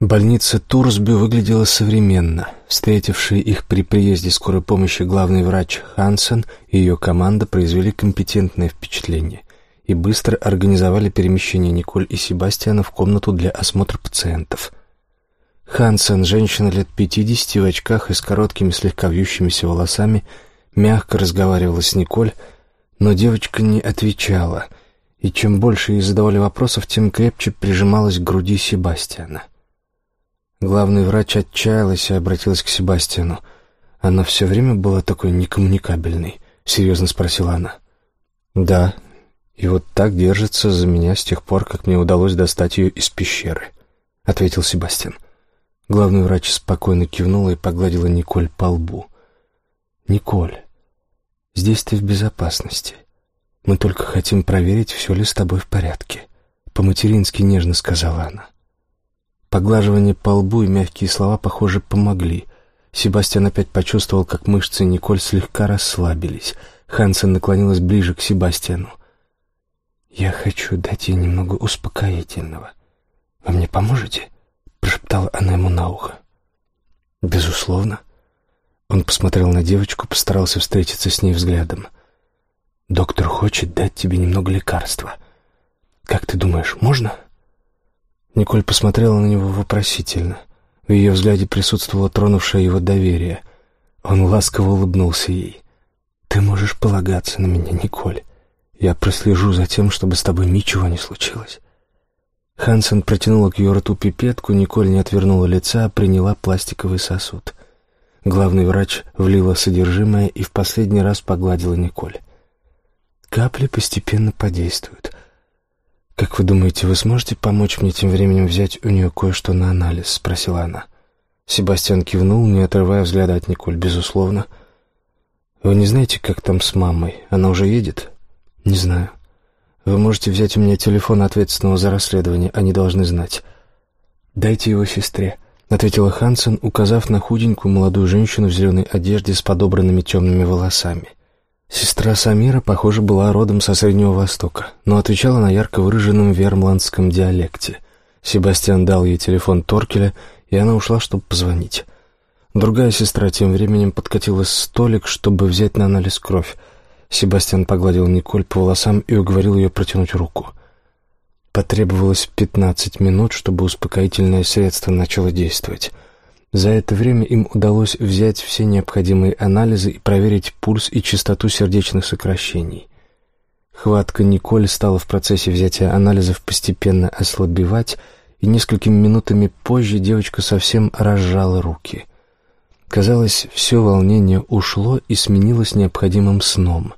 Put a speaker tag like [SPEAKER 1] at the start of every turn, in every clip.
[SPEAKER 1] Больница Турсби выглядела современно. Встретивший их при приезде скорой помощи главный врач Хансен и ее команда произвели компетентное впечатление и быстро организовали перемещение Николь и Себастьяна в комнату для осмотра пациентов. Хансен, женщина лет пятидесяти в очках и с короткими слегка вьющимися волосами, мягко разговаривала с Николь, но девочка не отвечала, и чем больше ей задавали вопросов, тем крепче прижималась к груди Себастьяна. Главный врач отчаялась и обратилась к Себастьяну. «Она все время была такой некоммуникабельной?» — серьезно спросила она. «Да, и вот так держится за меня с тех пор, как мне удалось достать ее из пещеры», — ответил Себастьян. Главный врач спокойно кивнула и погладила Николь по лбу. «Николь, здесь ты в безопасности. Мы только хотим проверить, все ли с тобой в порядке», — по-матерински нежно сказала она. Поглаживание по лбу и мягкие слова, похоже, помогли. Себастьян опять почувствовал, как мышцы Николь слегка расслабились. Хансен наклонилась ближе к Себастьяну. «Я хочу дать ей немного успокоительного. Вы мне поможете?» — прошептала она ему на ухо. «Безусловно». Он посмотрел на девочку, постарался встретиться с ней взглядом. «Доктор хочет дать тебе немного лекарства. Как ты думаешь, можно?» Николь посмотрела на него вопросительно. В ее взгляде присутствовало тронувшее его доверие. Он ласково улыбнулся ей. «Ты можешь полагаться на меня, Николь. Я прослежу за тем, чтобы с тобой ничего не случилось». Хансен протянула к ее рту пипетку, Николь не отвернула лица, а приняла пластиковый сосуд. Главный врач влила содержимое и в последний раз погладила Николь. Капли постепенно подействуют. «Как вы думаете, вы сможете помочь мне тем временем взять у нее кое-что на анализ?» — спросила она. Себастьян кивнул, не отрывая взгляда от Николь, безусловно. «Вы не знаете, как там с мамой? Она уже едет?» «Не знаю. Вы можете взять у меня телефон ответственного за расследование, они должны знать». «Дайте его сестре», — ответила Хансен, указав на худенькую молодую женщину в зеленой одежде с подобранными темными волосами. Сестра Самира, похоже, была родом со Среднего Востока, но отвечала на ярко выраженном вермландском диалекте. Себастьян дал ей телефон Торкеля, и она ушла, чтобы позвонить. Другая сестра тем временем подкатила столик, чтобы взять на анализ кровь. Себастьян погладил Николь по волосам и уговорил ее протянуть руку. Потребовалось пятнадцать минут, чтобы успокоительное средство начало действовать — за это время им удалось взять все необходимые анализы и проверить пульс и частоту сердечных сокращений. Хватка Николь стала в процессе взятия анализов постепенно ослабевать, и несколькими минутами позже девочка совсем разжала руки. Казалось, все волнение ушло и сменилось необходимым сном.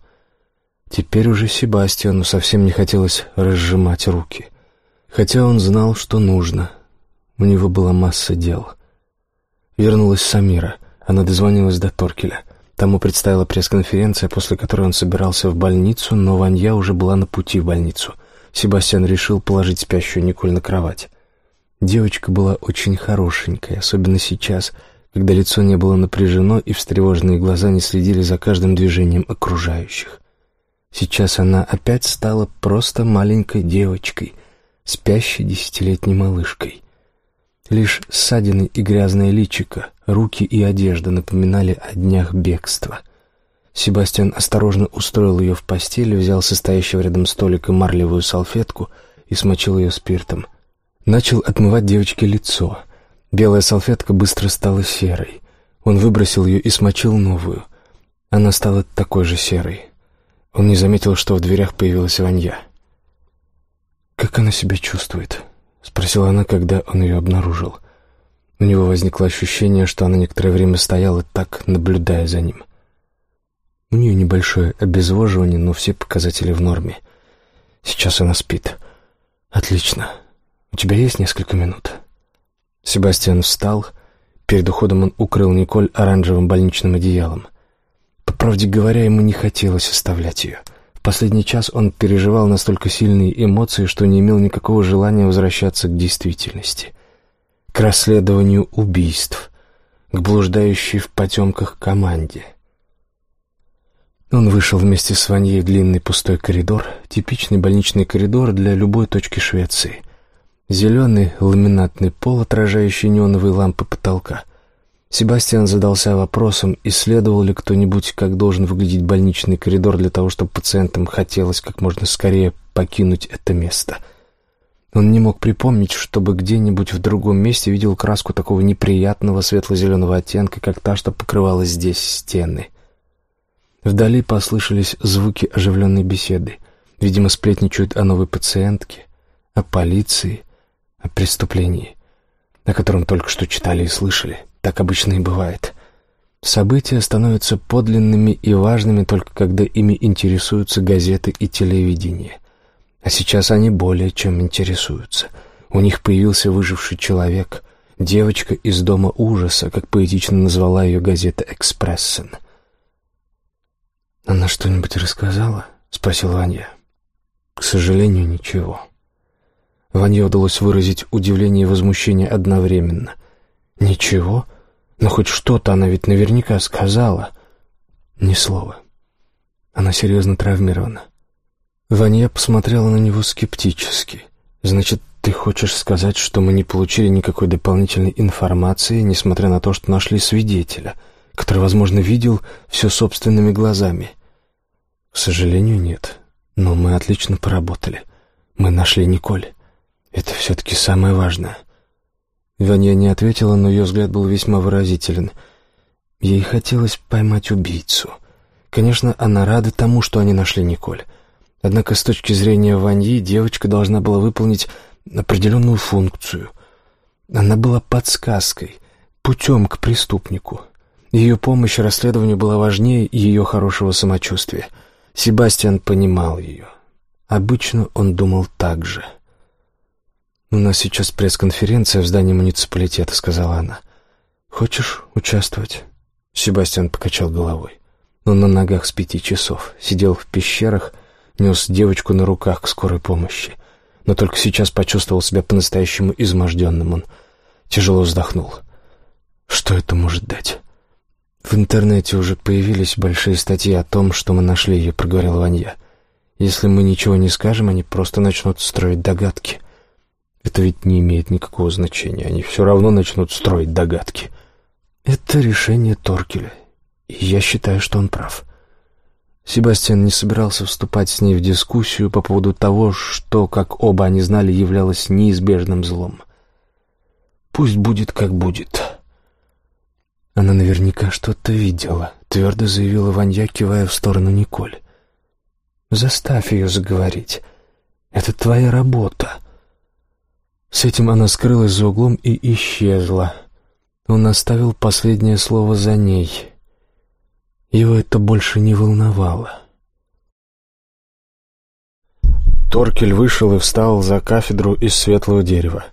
[SPEAKER 1] Теперь уже Себастьяну совсем не хотелось разжимать руки. Хотя он знал, что нужно. У него была масса дел — Вернулась Самира. Она дозвонилась до Торкеля. Тому предстояла пресс-конференция, после которой он собирался в больницу, но Ванья уже была на пути в больницу. Себастьян решил положить спящую Николь на кровать. Девочка была очень хорошенькой, особенно сейчас, когда лицо не было напряжено и встревоженные глаза не следили за каждым движением окружающих. Сейчас она опять стала просто маленькой девочкой, спящей десятилетней малышкой. Лишь ссадины и грязное личико, руки и одежда напоминали о днях бегства. Себастьян осторожно устроил ее в постели, взял состоящего рядом столика марлевую салфетку и смочил ее спиртом. Начал отмывать девочке лицо. Белая салфетка быстро стала серой. Он выбросил ее и смочил новую. Она стала такой же серой. Он не заметил, что в дверях появилась Ванья. «Как она себя чувствует?» — спросила она, когда он ее обнаружил. У него возникло ощущение, что она некоторое время стояла так, наблюдая за ним. У нее небольшое обезвоживание, но все показатели в норме. Сейчас она спит. Отлично. У тебя есть несколько минут? Себастьян встал. Перед уходом он укрыл Николь оранжевым больничным одеялом. По правде говоря, ему не хотелось оставлять ее. Последний час он переживал настолько сильные эмоции, что не имел никакого желания возвращаться к действительности. К расследованию убийств, к блуждающей в потемках команде. Он вышел вместе с Ваньей в длинный пустой коридор, типичный больничный коридор для любой точки Швеции. Зеленый ламинатный пол, отражающий неоновые лампы потолка. Себастьян задался вопросом, исследовал ли кто-нибудь, как должен выглядеть больничный коридор для того, чтобы пациентам хотелось как можно скорее покинуть это место. Он не мог припомнить, чтобы где-нибудь в другом месте видел краску такого неприятного светло-зеленого оттенка, как та, что покрывала здесь стены. Вдали послышались звуки оживленной беседы. Видимо, сплетничают о новой пациентке, о полиции, о преступлении, о котором только что читали и слышали. Так обычно и бывает. События становятся подлинными и важными только когда ими интересуются газеты и телевидение. А сейчас они более чем интересуются. У них появился выживший человек, девочка из дома ужаса, как поэтично назвала ее газета «Экспрессен». «Она что-нибудь рассказала?» — спросил Ваня. «К сожалению, ничего». Ване удалось выразить удивление и возмущение одновременно. «Ничего? Но хоть что-то она ведь наверняка сказала». «Ни слова. Она серьезно травмирована». Ваня посмотрела на него скептически. «Значит, ты хочешь сказать, что мы не получили никакой дополнительной информации, несмотря на то, что нашли свидетеля, который, возможно, видел все собственными глазами?» «К сожалению, нет. Но мы отлично поработали. Мы нашли Николь». Это все-таки самое важное. Ваня не ответила, но ее взгляд был весьма выразителен. Ей хотелось поймать убийцу. Конечно, она рада тому, что они нашли Николь. Однако с точки зрения Ваньи девочка должна была выполнить определенную функцию. Она была подсказкой, путем к преступнику. Ее помощь расследованию была важнее ее хорошего самочувствия. Себастьян понимал ее. Обычно он думал так же. «У нас сейчас пресс-конференция в здании муниципалитета», — сказала она. «Хочешь участвовать?» Себастьян покачал головой. Он на ногах с пяти часов, сидел в пещерах, нес девочку на руках к скорой помощи. Но только сейчас почувствовал себя по-настоящему изможденным. Он тяжело вздохнул. «Что это может дать?» «В интернете уже появились большие статьи о том, что мы нашли ее», — проговорил Ванья. «Если мы ничего не скажем, они просто начнут строить догадки». Это ведь не имеет никакого значения. Они все равно начнут строить догадки. Это решение Торкеля. И я считаю, что он прав. Себастьян не собирался вступать с ней в дискуссию по поводу того, что, как оба они знали, являлось неизбежным злом. Пусть будет, как будет. Она наверняка что-то видела, твердо заявила Ванья, кивая в сторону Николь. Заставь ее заговорить. Это твоя работа. С этим она скрылась за углом и исчезла. Он оставил последнее слово за ней. Его это больше не волновало. Торкель вышел и встал за кафедру из светлого дерева.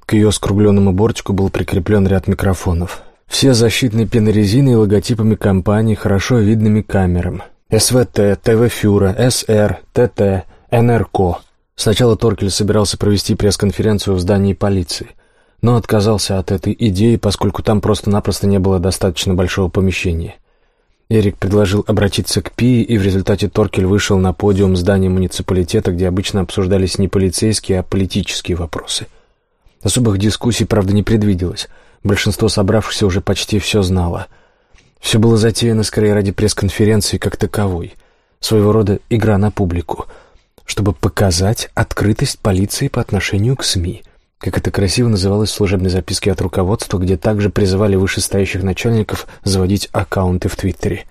[SPEAKER 1] К ее скругленному бортику был прикреплен ряд микрофонов. Все защитные пенорезины и логотипами компаний, хорошо видными камерам. СВТ, ТВ Фюра, СР, ТТ, НРКО — Сначала Торкель собирался провести пресс-конференцию в здании полиции, но отказался от этой идеи, поскольку там просто-напросто не было достаточно большого помещения. Эрик предложил обратиться к Пии, и в результате Торкель вышел на подиум здания муниципалитета, где обычно обсуждались не полицейские, а политические вопросы. Особых дискуссий, правда, не предвиделось. Большинство собравшихся уже почти все знало. Все было затеяно скорее ради пресс-конференции как таковой. Своего рода игра на публику — чтобы показать открытость полиции по отношению к СМИ, как это красиво называлось в служебной записке от руководства, где также призывали вышестоящих начальников заводить аккаунты в Твиттере.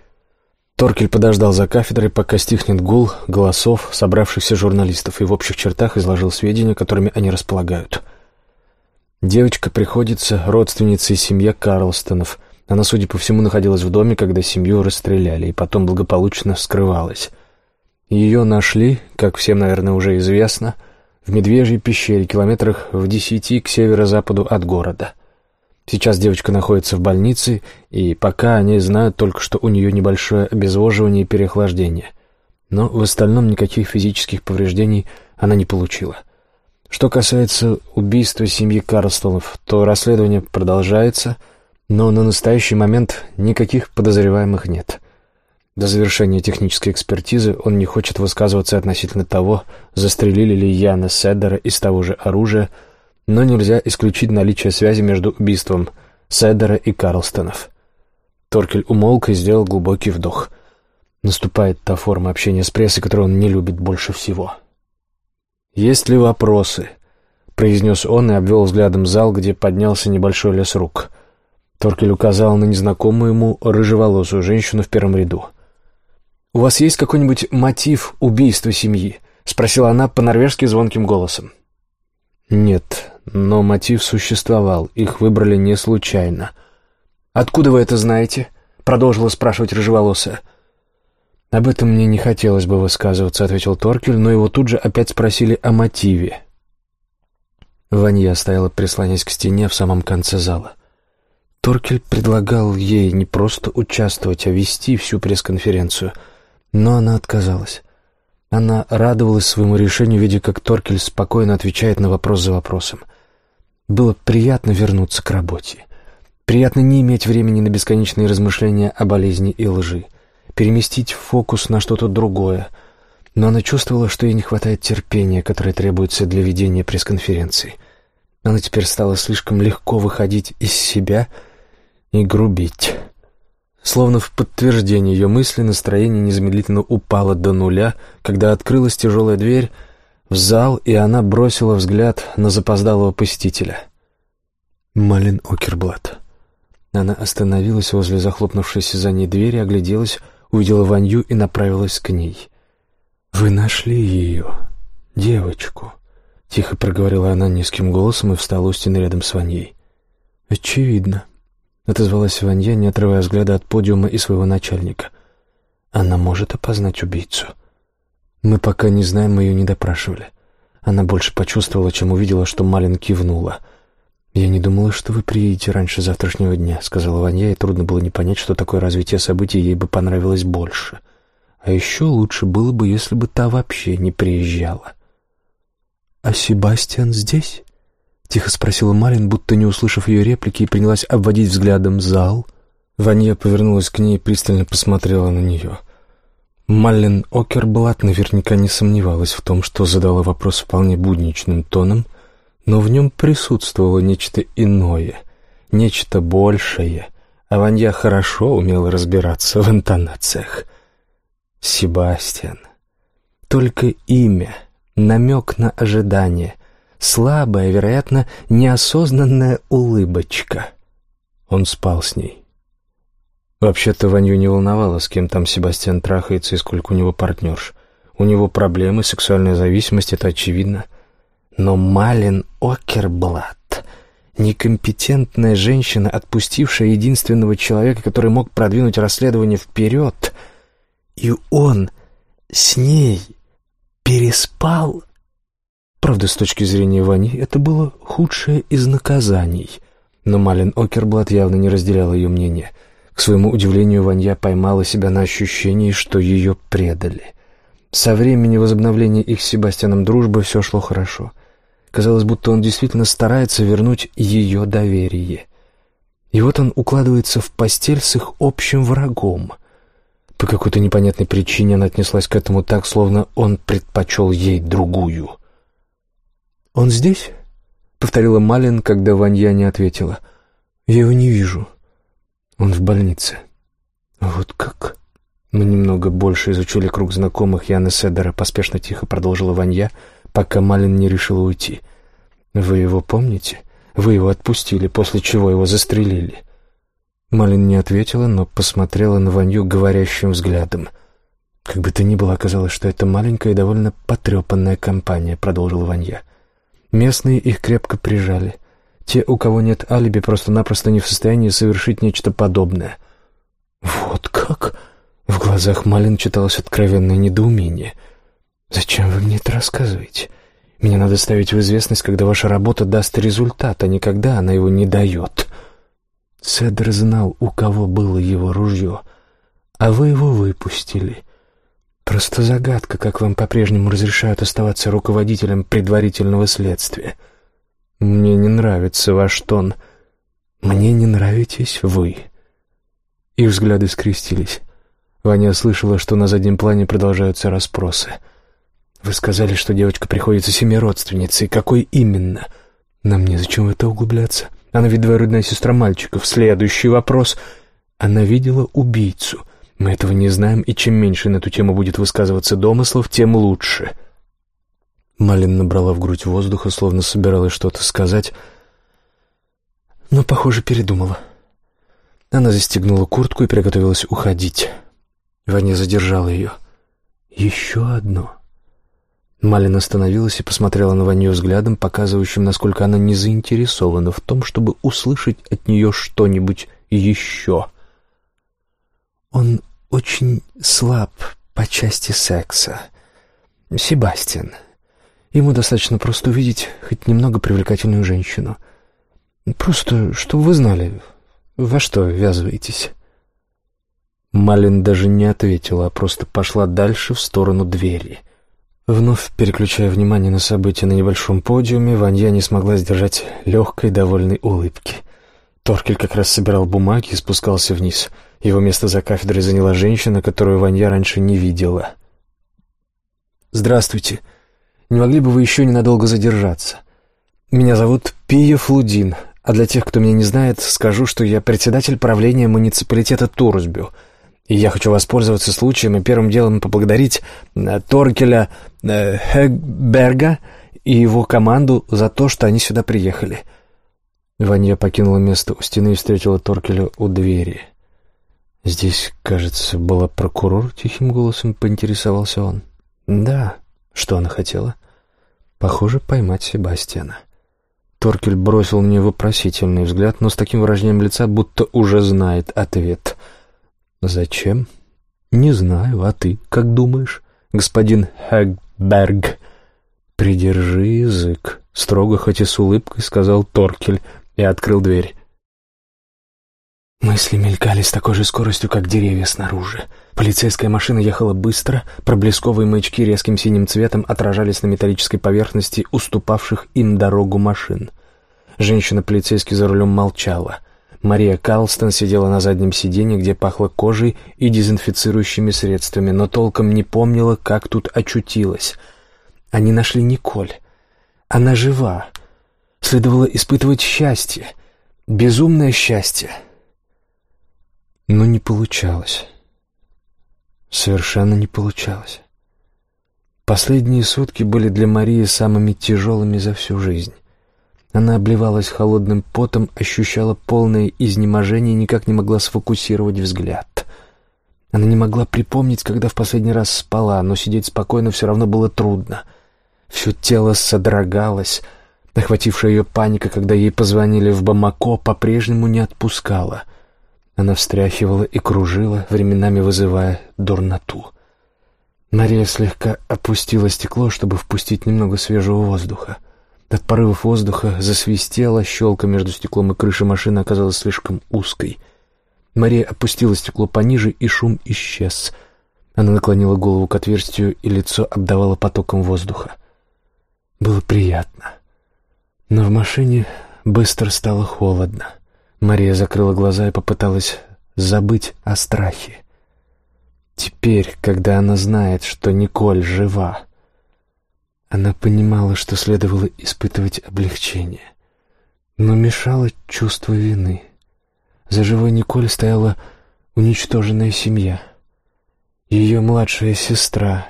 [SPEAKER 1] Торкель подождал за кафедрой, пока стихнет гул голосов собравшихся журналистов и в общих чертах изложил сведения, которыми они располагают. Девочка приходится родственницей семье Карлстонов. Она, судя по всему, находилась в доме, когда семью расстреляли, и потом благополучно скрывалась. Ее нашли, как всем, наверное, уже известно, в Медвежьей пещере, километрах в десяти к северо-западу от города. Сейчас девочка находится в больнице, и пока они знают только, что у нее небольшое обезвоживание и переохлаждение. Но в остальном никаких физических повреждений она не получила. Что касается убийства семьи Карлстонов, то расследование продолжается, но на настоящий момент никаких подозреваемых нет. До завершения технической экспертизы он не хочет высказываться относительно того, застрелили ли Яна Седдера из того же оружия, но нельзя исключить наличие связи между убийством Седера и Карлстонов. Торкель умолк и сделал глубокий вдох. Наступает та форма общения с прессой, которую он не любит больше всего. «Есть ли вопросы?» — произнес он и обвел взглядом зал, где поднялся небольшой лес рук. Торкель указал на незнакомую ему рыжеволосую женщину в первом ряду. «У вас есть какой-нибудь мотив убийства семьи?» — спросила она по-норвежски звонким голосом. «Нет, но мотив существовал, их выбрали не случайно». «Откуда вы это знаете?» — продолжила спрашивать рыжеволосая. «Об этом мне не хотелось бы высказываться», — ответил Торкель, но его тут же опять спросили о мотиве. Ванья стояла, прислонясь к стене в самом конце зала. Торкель предлагал ей не просто участвовать, а вести всю пресс-конференцию, но она отказалась. Она радовалась своему решению, видя, как Торкель спокойно отвечает на вопрос за вопросом. Было приятно вернуться к работе. Приятно не иметь времени на бесконечные размышления о болезни и лжи переместить фокус на что-то другое, но она чувствовала, что ей не хватает терпения, которое требуется для ведения пресс-конференции. Она теперь стала слишком легко выходить из себя и грубить. Словно в подтверждение ее мысли настроение незамедлительно упало до нуля, когда открылась тяжелая дверь в зал, и она бросила взгляд на запоздалого посетителя. Малин Окерблат. Она остановилась возле захлопнувшейся за ней двери, огляделась, увидела Ванью и направилась к ней. «Вы нашли ее, девочку», — тихо проговорила она низким голосом и встала у стены рядом с Ваньей. «Очевидно», — отозвалась Ванья, не отрывая взгляда от подиума и своего начальника. «Она может опознать убийцу». «Мы пока не знаем, мы ее не допрашивали». Она больше почувствовала, чем увидела, что Малин кивнула — «Я не думала, что вы приедете раньше завтрашнего дня», — сказала Ваня, и трудно было не понять, что такое развитие событий ей бы понравилось больше. А еще лучше было бы, если бы та вообще не приезжала. «А Себастьян здесь?» — тихо спросила Марин, будто не услышав ее реплики, и принялась обводить взглядом зал. Ваня повернулась к ней и пристально посмотрела на нее. Маллен Окерблат наверняка не сомневалась в том, что задала вопрос вполне будничным тоном — но в нем присутствовало нечто иное, нечто большее, а Ванья хорошо умела разбираться в интонациях. Себастьян. Только имя, намек на ожидание, слабая, вероятно, неосознанная улыбочка. Он спал с ней. Вообще-то Ваню не волновало, с кем там Себастьян трахается и сколько у него партнерш. У него проблемы, сексуальная зависимость, это очевидно — но Малин Окерблат, некомпетентная женщина, отпустившая единственного человека, который мог продвинуть расследование вперед, и он с ней переспал. Правда, с точки зрения Вани, это было худшее из наказаний. Но Малин Окерблат явно не разделял ее мнение. К своему удивлению, Ванья поймала себя на ощущении, что ее предали. Со времени возобновления их с Себастьяном дружбы все шло хорошо. Казалось, будто он действительно старается вернуть ее доверие. И вот он укладывается в постель с их общим врагом. По какой-то непонятной причине она отнеслась к этому так, словно он предпочел ей другую. «Он здесь?» — повторила Малин, когда Ванья не ответила. «Я его не вижу. Он в больнице». «Вот как?» Мы немного больше изучили круг знакомых Яны Седера, поспешно тихо продолжила Ванья — пока Малин не решила уйти. Вы его помните? Вы его отпустили, после чего его застрелили. Малин не ответила, но посмотрела на Ваню говорящим взглядом. «Как бы то ни было, оказалось, что это маленькая и довольно потрепанная компания», — продолжила Ванья. «Местные их крепко прижали. Те, у кого нет алиби, просто-напросто не в состоянии совершить нечто подобное». «Вот как?» — в глазах Малин читалось откровенное недоумение — «Зачем вы мне это рассказываете? Меня надо ставить в известность, когда ваша работа даст результат, а не когда она его не дает». Седр знал, у кого было его ружье, а вы его выпустили. Просто загадка, как вам по-прежнему разрешают оставаться руководителем предварительного следствия. Мне не нравится ваш тон. Мне не нравитесь вы. Их взгляды скрестились. Ваня слышала, что на заднем плане продолжаются расспросы — «Вы сказали, что девочка приходится семиродственницей. Какой именно?» Нам незачем в это углубляться. Она ведь двоюродная сестра мальчиков. Следующий вопрос. Она видела убийцу. Мы этого не знаем, и чем меньше на эту тему будет высказываться домыслов, тем лучше. Малин набрала в грудь воздуха, словно собиралась что-то сказать, но, похоже, передумала. Она застегнула куртку и приготовилась уходить. Ваня задержала ее. «Еще одно». Малин остановилась и посмотрела на Ваню взглядом, показывающим, насколько она не заинтересована в том, чтобы услышать от нее что-нибудь еще. «Он очень слаб по части секса. Себастьян. Ему достаточно просто увидеть хоть немного привлекательную женщину. Просто, чтобы вы знали, во что ввязываетесь». Малин даже не ответила, а просто пошла дальше в сторону двери. Вновь переключая внимание на события на небольшом подиуме, Ванья не смогла сдержать легкой, довольной улыбки. Торкель как раз собирал бумаги и спускался вниз. Его место за кафедрой заняла женщина, которую Ванья раньше не видела. «Здравствуйте. Не могли бы вы еще ненадолго задержаться? Меня зовут Пия Флудин, а для тех, кто меня не знает, скажу, что я председатель правления муниципалитета Турсбю». И я хочу воспользоваться случаем и первым делом поблагодарить э, Торкеля э, Хегберга и его команду за то, что они сюда приехали. Ваня покинула место у стены и встретила Торкеля у двери. «Здесь, кажется, была прокурор», — тихим голосом поинтересовался он. «Да. Что она хотела?» «Похоже, поймать Себастьяна». Торкель бросил мне вопросительный взгляд, но с таким выражением лица, будто уже знает ответ — «Зачем?» «Не знаю, а ты как думаешь, господин Хэгберг?» «Придержи язык», — строго, хоть и с улыбкой, сказал Торкель и открыл дверь. Мысли мелькали с такой же скоростью, как деревья снаружи. Полицейская машина ехала быстро, проблесковые маячки резким синим цветом отражались на металлической поверхности уступавших им дорогу машин. Женщина-полицейский за рулем молчала — Мария Карлстон сидела на заднем сиденье, где пахло кожей и дезинфицирующими средствами, но толком не помнила, как тут очутилась. Они нашли Николь. Она жива. Следовало испытывать счастье. Безумное счастье. Но не получалось. Совершенно не получалось. Последние сутки были для Марии самыми тяжелыми за всю жизнь. Она обливалась холодным потом, ощущала полное изнеможение никак не могла сфокусировать взгляд. Она не могла припомнить, когда в последний раз спала, но сидеть спокойно все равно было трудно. Все тело содрогалось. Охватившая ее паника, когда ей позвонили в Бамако, по-прежнему не отпускала. Она встряхивала и кружила, временами вызывая дурноту. Мария слегка опустила стекло, чтобы впустить немного свежего воздуха. От порывов воздуха засвистело, щелка между стеклом и крышей машины оказалась слишком узкой. Мария опустила стекло пониже, и шум исчез. Она наклонила голову к отверстию, и лицо обдавало потоком воздуха. Было приятно. Но в машине быстро стало холодно. Мария закрыла глаза и попыталась забыть о страхе. Теперь, когда она знает, что Николь жива, она понимала, что следовало испытывать облегчение. Но мешало чувство вины. За живой Николь стояла уничтоженная семья. Ее младшая сестра,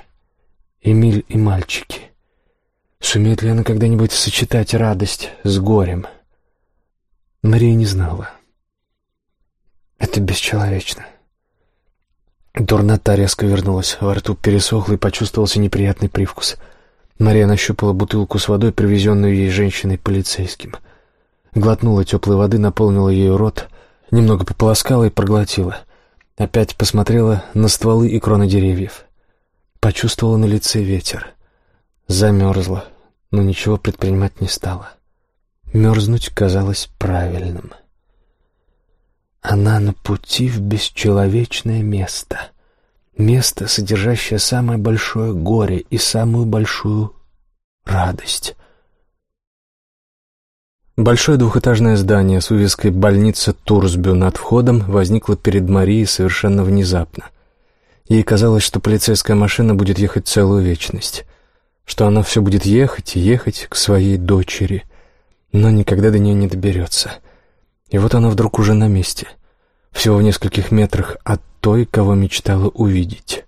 [SPEAKER 1] Эмиль и мальчики. Сумеет ли она когда-нибудь сочетать радость с горем? Мария не знала. Это бесчеловечно. Дурнота резко вернулась, во рту пересохло и почувствовался неприятный привкус — Мария нащупала бутылку с водой, привезенную ей женщиной-полицейским. Глотнула теплой воды, наполнила ее рот, немного пополоскала и проглотила. Опять посмотрела на стволы и кроны деревьев. Почувствовала на лице ветер. Замерзла, но ничего предпринимать не стала. Мерзнуть казалось правильным. Она на пути в бесчеловечное место — место, содержащее самое большое горе и самую большую радость. Большое двухэтажное здание с вывеской «Больница Турсбю» над входом возникло перед Марией совершенно внезапно. Ей казалось, что полицейская машина будет ехать целую вечность, что она все будет ехать и ехать к своей дочери. но никогда до нее не доберется. И вот она вдруг уже на месте, всего в нескольких метрах от той, кого мечтала увидеть.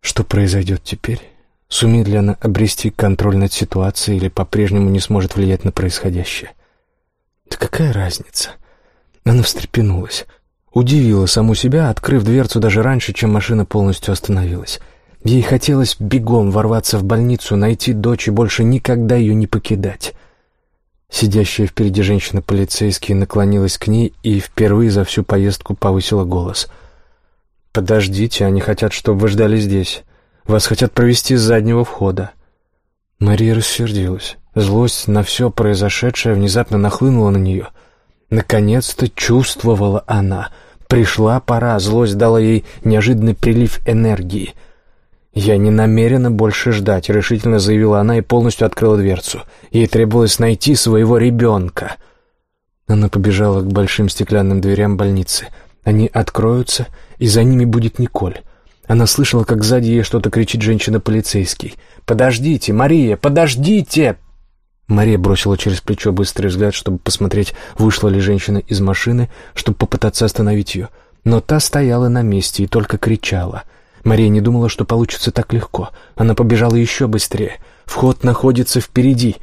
[SPEAKER 1] Что произойдет теперь? Сумеет ли она обрести контроль над ситуацией или по-прежнему не сможет влиять на происходящее? Да какая разница? Она встрепенулась. Удивила саму себя, открыв дверцу даже раньше, чем машина полностью остановилась. Ей хотелось бегом ворваться в больницу, найти дочь и больше никогда ее не покидать. Сидящая впереди женщина-полицейский наклонилась к ней и впервые за всю поездку повысила голос. «Подождите, они хотят, чтобы вы ждали здесь. Вас хотят провести с заднего входа». Мария рассердилась. Злость на все произошедшее внезапно нахлынула на нее. Наконец-то чувствовала она. Пришла пора, злость дала ей неожиданный прилив энергии — «Я не намерена больше ждать», — решительно заявила она и полностью открыла дверцу. Ей требовалось найти своего ребенка. Она побежала к большим стеклянным дверям больницы. Они откроются, и за ними будет Николь. Она слышала, как сзади ей что-то кричит женщина-полицейский. «Подождите, Мария, подождите!» Мария бросила через плечо быстрый взгляд, чтобы посмотреть, вышла ли женщина из машины, чтобы попытаться остановить ее. Но та стояла на месте и только кричала — Мария не думала, что получится так легко. Она побежала еще быстрее. Вход находится впереди.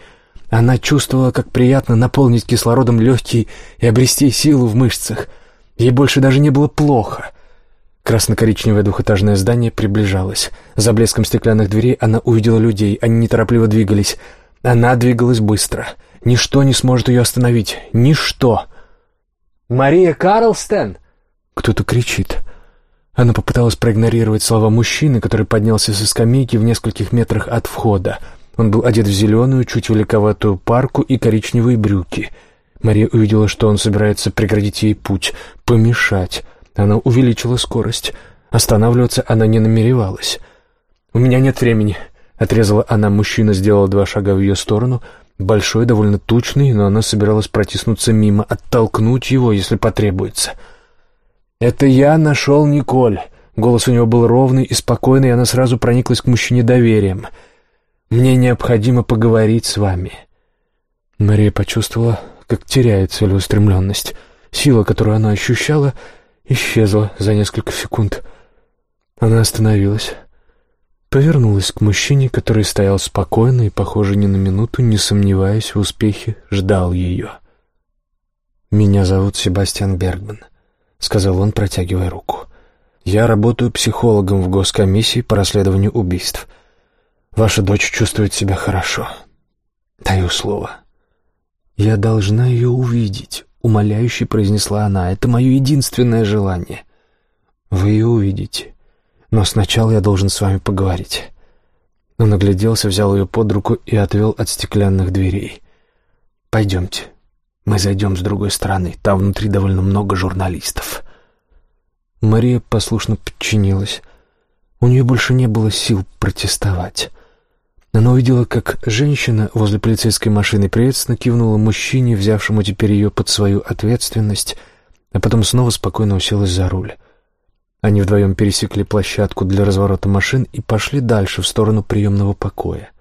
[SPEAKER 1] Она чувствовала, как приятно наполнить кислородом легкие и обрести силу в мышцах. Ей больше даже не было плохо. Красно-коричневое двухэтажное здание приближалось. За блеском стеклянных дверей она увидела людей. Они неторопливо двигались. Она двигалась быстро. Ничто не сможет ее остановить. Ничто. «Мария Карлстен!» Кто-то кричит. Она попыталась проигнорировать слова мужчины, который поднялся со скамейки в нескольких метрах от входа. Он был одет в зеленую, чуть великоватую парку и коричневые брюки. Мария увидела, что он собирается преградить ей путь, помешать. Она увеличила скорость. Останавливаться она не намеревалась. «У меня нет времени», — отрезала она. Мужчина сделал два шага в ее сторону. Большой, довольно тучный, но она собиралась протиснуться мимо, оттолкнуть его, если потребуется. — «Это я нашел Николь». Голос у него был ровный и спокойный, и она сразу прониклась к мужчине доверием. «Мне необходимо поговорить с вами». Мария почувствовала, как теряет целеустремленность. Сила, которую она ощущала, исчезла за несколько секунд. Она остановилась, повернулась к мужчине, который стоял спокойно и, похоже, ни на минуту, не сомневаясь в успехе, ждал ее. «Меня зовут Себастьян Бергман. — сказал он, протягивая руку. «Я работаю психологом в госкомиссии по расследованию убийств. Ваша дочь чувствует себя хорошо. Даю слово». «Я должна ее увидеть», — умоляюще произнесла она. «Это мое единственное желание». «Вы ее увидите. Но сначала я должен с вами поговорить». Он огляделся, взял ее под руку и отвел от стеклянных дверей. «Пойдемте». Мы зайдем с другой стороны, там внутри довольно много журналистов». Мария послушно подчинилась. У нее больше не было сил протестовать. Она увидела, как женщина возле полицейской машины приветственно кивнула мужчине, взявшему теперь ее под свою ответственность, а потом снова спокойно уселась за руль. Они вдвоем пересекли площадку для разворота машин и пошли дальше, в сторону приемного покоя.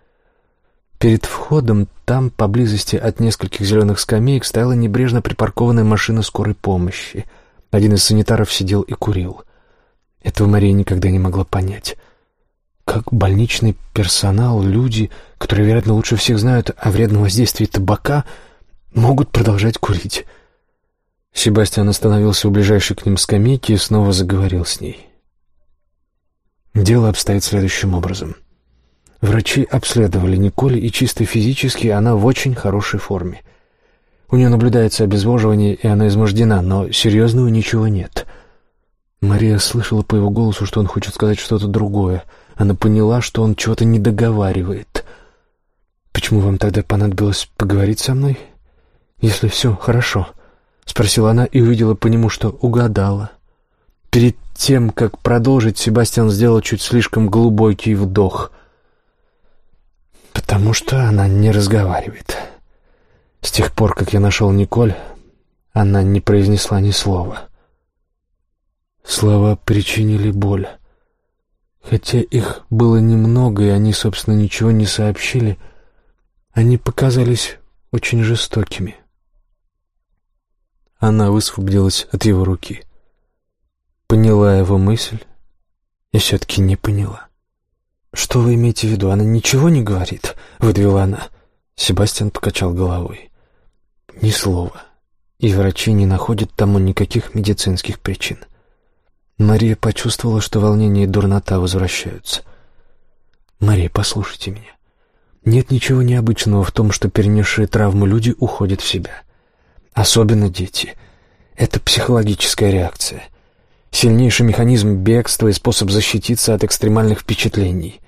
[SPEAKER 1] Перед входом, там, поблизости от нескольких зеленых скамеек, стояла небрежно припаркованная машина скорой помощи. Один из санитаров сидел и курил. Этого Мария никогда не могла понять. Как больничный персонал, люди, которые, вероятно, лучше всех знают о вредном воздействии табака, могут продолжать курить. Себастьян остановился у ближайшей к ним скамейки и снова заговорил с ней. Дело обстоит следующим образом — Врачи обследовали Николь, и чисто физически она в очень хорошей форме. У нее наблюдается обезвоживание, и она измождена, но серьезного ничего нет. Мария слышала по его голосу, что он хочет сказать что-то другое. Она поняла, что он чего-то не договаривает. «Почему вам тогда понадобилось поговорить со мной, если все хорошо?» — спросила она и увидела по нему, что угадала. Перед тем, как продолжить, Себастьян сделал чуть слишком глубокий вдох — Потому что она не разговаривает. С тех пор, как я нашел Николь, она не произнесла ни слова. Слова причинили боль. Хотя их было немного, и они, собственно, ничего не сообщили, они показались очень жестокими. Она высвободилась от его руки. Поняла его мысль и все-таки не поняла. «Что вы имеете в виду? Она ничего не говорит?» — выдавила она. Себастьян покачал головой. «Ни слова. И врачи не находят тому никаких медицинских причин». Мария почувствовала, что волнение и дурнота возвращаются. «Мария, послушайте меня. Нет ничего необычного в том, что перенесшие травму люди уходят в себя. Особенно дети. Это психологическая реакция. Сильнейший механизм бегства и способ защититься от экстремальных впечатлений.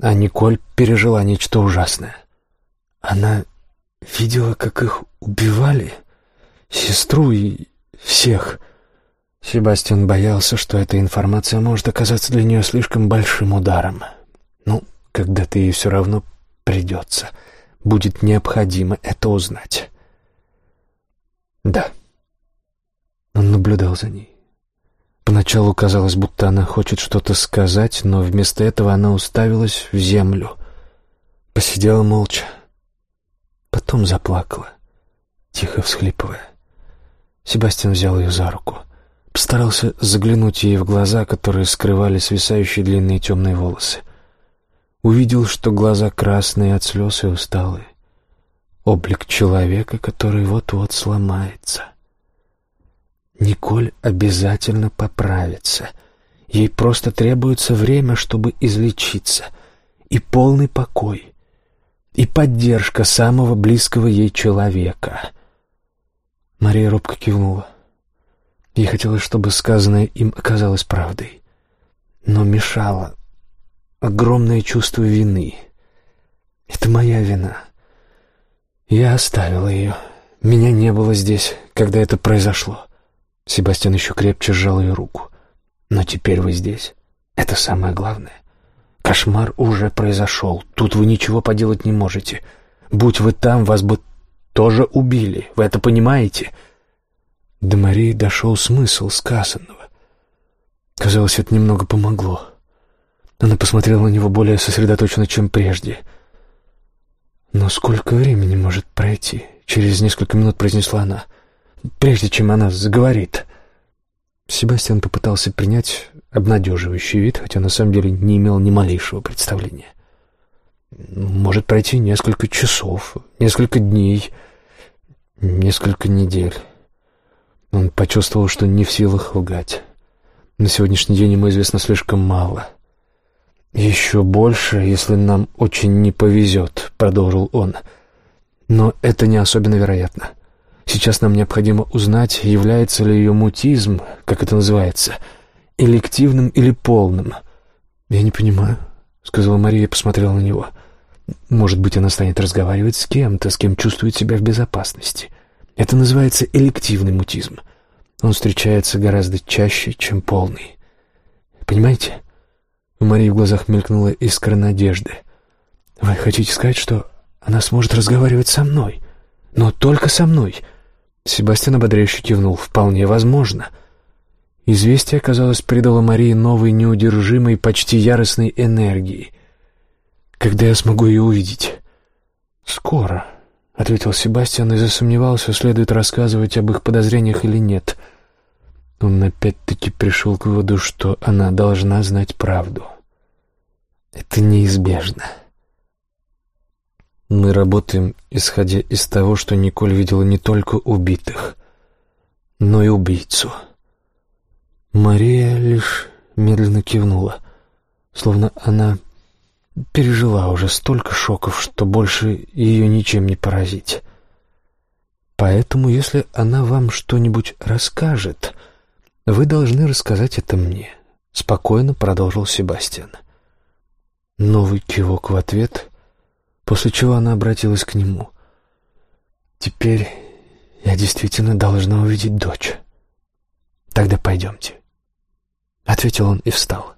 [SPEAKER 1] А Николь пережила нечто ужасное. Она видела, как их убивали. Сестру и всех. Себастьян боялся, что эта информация может оказаться для нее слишком большим ударом. Ну, когда-то ей все равно придется. Будет необходимо это узнать. Да. Он наблюдал за ней. Поначалу казалось, будто она хочет что-то сказать, но вместо этого она уставилась в землю. Посидела молча. Потом заплакала, тихо всхлипывая. Себастьян взял ее за руку. Постарался заглянуть ей в глаза, которые скрывали свисающие длинные темные волосы. Увидел, что глаза красные от слез и усталые. Облик человека, который вот-вот сломается. Николь обязательно поправится. Ей просто требуется время, чтобы излечиться. И полный покой. И поддержка самого близкого ей человека. Мария робко кивнула. Ей хотелось, чтобы сказанное им оказалось правдой. Но мешало огромное чувство вины. Это моя вина. Я оставила ее. Меня не было здесь, когда это произошло. Себастьян еще крепче сжал ее руку. «Но теперь вы здесь. Это самое главное. Кошмар уже произошел. Тут вы ничего поделать не можете. Будь вы там, вас бы тоже убили. Вы это понимаете?» До Марии дошел смысл сказанного. Казалось, это немного помогло. Она посмотрела на него более сосредоточенно, чем прежде. «Но сколько времени может пройти?» Через несколько минут произнесла она прежде чем она заговорит. Себастьян попытался принять обнадеживающий вид, хотя на самом деле не имел ни малейшего представления. Может пройти несколько часов, несколько дней, несколько недель. Он почувствовал, что не в силах лгать. На сегодняшний день ему известно слишком мало. «Еще больше, если нам очень не повезет», — продолжил он. «Но это не особенно вероятно. Сейчас нам необходимо узнать, является ли ее мутизм, как это называется, элективным или полным. «Я не понимаю», — сказала Мария и посмотрела на него. «Может быть, она станет разговаривать с кем-то, с кем чувствует себя в безопасности. Это называется элективный мутизм. Он встречается гораздо чаще, чем полный. Понимаете?» У Марии в глазах мелькнула искра надежды. «Вы хотите сказать, что она сможет разговаривать со мной? Но только со мной?» Себастьян ободряюще кивнул. «Вполне возможно». Известие, казалось, придало Марии новой неудержимой, почти яростной энергии. «Когда я смогу ее увидеть?» «Скоро», — ответил Себастьян и засомневался, следует рассказывать об их подозрениях или нет. Он опять-таки пришел к выводу, что она должна знать правду. «Это неизбежно». Мы работаем, исходя из того, что Николь видела не только убитых, но и убийцу. Мария лишь медленно кивнула, словно она пережила уже столько шоков, что больше ее ничем не поразить. Поэтому, если она вам что-нибудь расскажет, вы должны рассказать это мне, — спокойно продолжил Себастьян. Новый кивок в ответ — после чего она обратилась к нему. «Теперь я действительно должна увидеть дочь. Тогда пойдемте», — ответил он и встал.